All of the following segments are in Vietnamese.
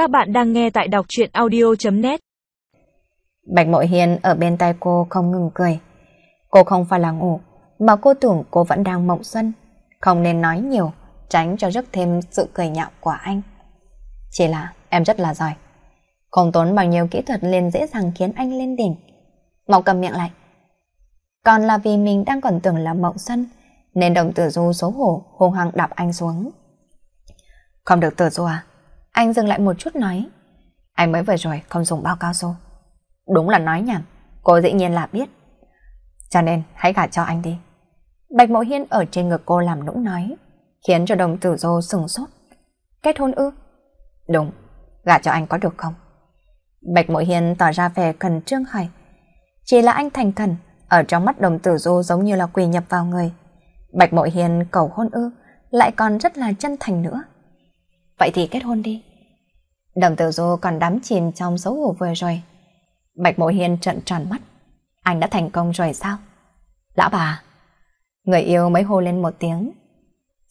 Các bạn đang nghe tại đọc chuyện audio.net Bạch Mội Hiền ở bên tay cô không ngừng cười. Cô không phải là ngủ, mà cô tưởng cô vẫn đang mộng xuân. Không nên nói nhiều, tránh cho rước thêm sự cười nhạo của anh. Chỉ là em rất là giỏi. Không tốn bao nhiêu kỹ thuật liền dễ dàng khiến anh lên đỉnh. Mộng cầm miệng lại. Còn là vì mình đang còn tưởng là mộng xuân, nên đồng tử du xấu hổ hung hăng đạp anh xuống. Không được tử du à? Anh dừng lại một chút nói. Anh mới vừa rồi không dùng bao cao su. Đúng là nói nhảm, cô dĩ nhiên là biết. Cho nên hãy gả cho anh đi. Bạch Mộ Hiên ở trên ngực cô làm nũng nói, khiến cho đồng tử dô sừng sốt. Kết hôn ư? Đúng, gả cho anh có được không? Bạch Mộ Hiên tỏ ra vẻ cần trương hỏi. Chỉ là anh thành thần, ở trong mắt đồng tử dô giống như là quỳ nhập vào người. Bạch Mộ Hiên cầu hôn ư, lại còn rất là chân thành nữa. Vậy thì kết hôn đi. Đồng tử du còn đắm chìm trong xấu hổ vừa rồi. Bạch Mộ Hiên trận tròn mắt. Anh đã thành công rồi sao? Lão bà. Người yêu mới hô lên một tiếng.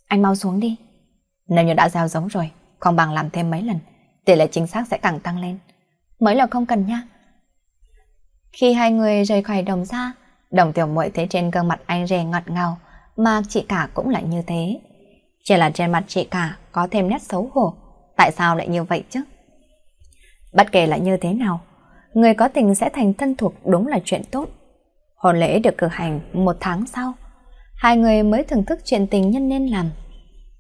Anh mau xuống đi. Nếu như đã gieo giống rồi, không bằng làm thêm mấy lần, tỷ lệ chính xác sẽ càng tăng lên. Mới là không cần nha. Khi hai người rời khỏi đồng ra, đồng tiểu muội thấy trên gương mặt anh rề ngọt ngào, mà chị cả cũng lại như thế. Chỉ là trên mặt chị cả có thêm nét xấu hổ. Tại sao lại như vậy chứ? Bất kể là như thế nào, người có tình sẽ thành thân thuộc đúng là chuyện tốt. Hồn lễ được cử hành một tháng sau, hai người mới thưởng thức chuyện tình nhân nên làm.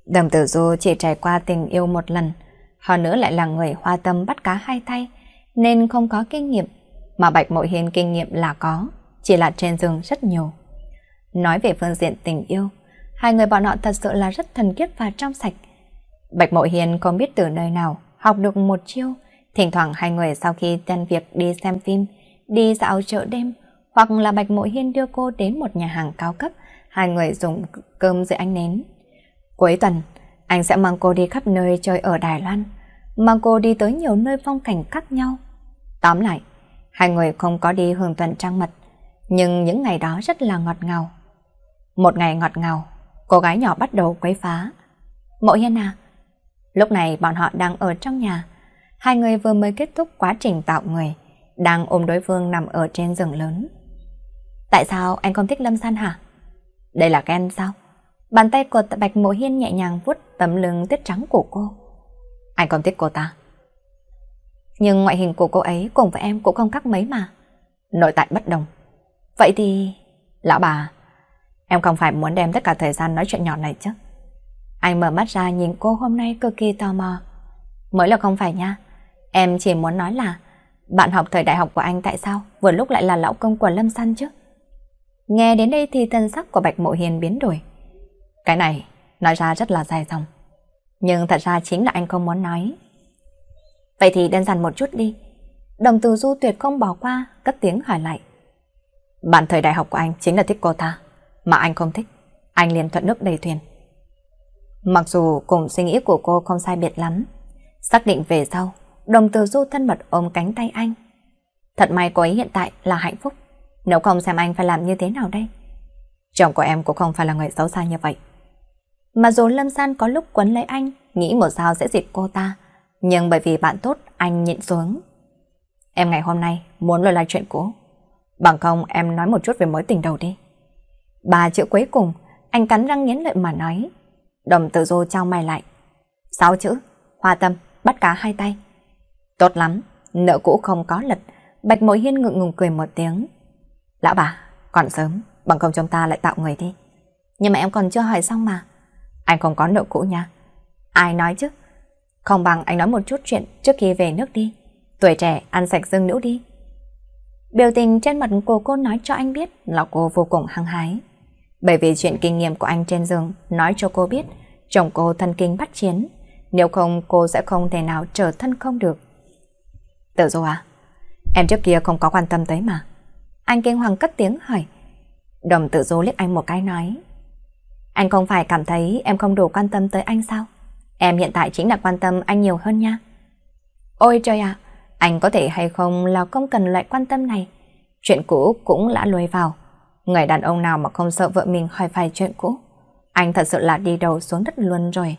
đầm tử du chỉ trải qua tình yêu một lần, hơn nữa lại là người hoa tâm bắt cá hai tay, nên không có kinh nghiệm, mà Bạch Mội Hiền kinh nghiệm là có, chỉ là trên giường rất nhiều. Nói về phương diện tình yêu, hai người bọn họ thật sự là rất thần kiếp và trong sạch. Bạch Mộ Hiền không biết từ nơi nào học được một chiêu, thỉnh thoảng hai người sau khi tan việc đi xem phim, đi dạo chợ đêm, hoặc là Bạch Mộ Hiên đưa cô đến một nhà hàng cao cấp, hai người dùng cơm dưới ánh nến. Cuối tuần, anh sẽ mang cô đi khắp nơi chơi ở Đài Loan, mang cô đi tới nhiều nơi phong cảnh khác nhau. Tóm lại, hai người không có đi hưởng tuần trăng mật, nhưng những ngày đó rất là ngọt ngào. Một ngày ngọt ngào, cô gái nhỏ bắt đầu quấy phá. Mộ Hiên à, lúc này bọn họ đang ở trong nhà. Hai người vừa mới kết thúc quá trình tạo người, đang ôm đối phương nằm ở trên giường lớn. Tại sao anh không thích Lâm San hả? Đây là ghen sao? Bàn tay của Bạch Mộ Hiên nhẹ nhàng vuốt tấm lưng tuyết trắng của cô. Anh không thích cô ta. Nhưng ngoại hình của cô ấy cùng với em cũng không khác mấy mà. Nội tại bất đồng. Vậy thì... Lão bà, Em không phải muốn đem tất cả thời gian nói chuyện nhỏ này chứ. Anh mở mắt ra nhìn cô hôm nay cực kỳ tò mò. Mới là không phải nha. Em chỉ muốn nói là bạn học thời đại học của anh tại sao vừa lúc lại là lão công của Lâm Săn chứ? Nghe đến đây thì thân sắc của Bạch Mộ Hiền biến đổi. Cái này nói ra rất là dài dòng. Nhưng thật ra chính là anh không muốn nói. Vậy thì đơn giản một chút đi. Đồng từ du tuyệt không bỏ qua, cất tiếng hỏi lại. Bạn thời đại học của anh chính là thích cô ta mà anh không thích, anh liền thuận nước đầy thuyền. Mặc dù cùng suy nghĩ của cô không sai biệt lắm, xác định về sau, đồng từ du thân mật ôm cánh tay anh. Thật may cô ấy hiện tại là hạnh phúc, nếu không xem anh phải làm như thế nào đây? Chồng của em cũng không phải là người xấu xa như vậy. Mà dù Lâm San có lúc quấn lấy anh, nghĩ một sao sẽ dịp cô ta, nhưng bởi vì bạn tốt, anh nhịn xuống. Em ngày hôm nay muốn lôi lại chuyện cũ. Bằng không em nói một chút về mối tình đầu đi. Ba chữ cuối cùng, anh cắn răng nghiến lợi mà nói. Đồng tử dô trao mày lại. Sáu chữ, hoa tâm, bắt cá hai tay. Tốt lắm, nợ cũ không có lật. Bạch Mội Hiên ngượng ngùng cười một tiếng. Lão bà, còn sớm, bằng không chúng ta lại tạo người đi. Nhưng mà em còn chưa hỏi xong mà. Anh không có nợ cũ nha. Ai nói chứ? Không bằng anh nói một chút chuyện trước khi về nước đi. Tuổi trẻ ăn sạch dương nữ đi. Biểu tình trên mặt của cô nói cho anh biết là cô vô cùng hăng hái. Bởi vì chuyện kinh nghiệm của anh trên giường nói cho cô biết chồng cô thân kinh bắt chiến, nếu không cô sẽ không thể nào trở thân không được. Tự do à? Em trước kia không có quan tâm tới mà. Anh kinh hoàng cất tiếng hỏi. Đồng tự do liếc anh một cái nói. Anh không phải cảm thấy em không đủ quan tâm tới anh sao? Em hiện tại chính là quan tâm anh nhiều hơn nha. Ôi trời ạ, anh có thể hay không là không cần loại quan tâm này. Chuyện cũ cũng đã lùi vào. Người đàn ông nào mà không sợ vợ mình hỏi phải chuyện cũ. Anh thật sự là đi đầu xuống đất luôn rồi.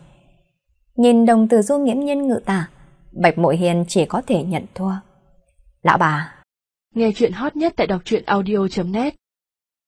Nhìn đồng từ du nghiễm nhiên ngự tả, Bạch Mội Hiền chỉ có thể nhận thua. Lão bà. Nghe chuyện hot nhất tại đọc truyện audio.net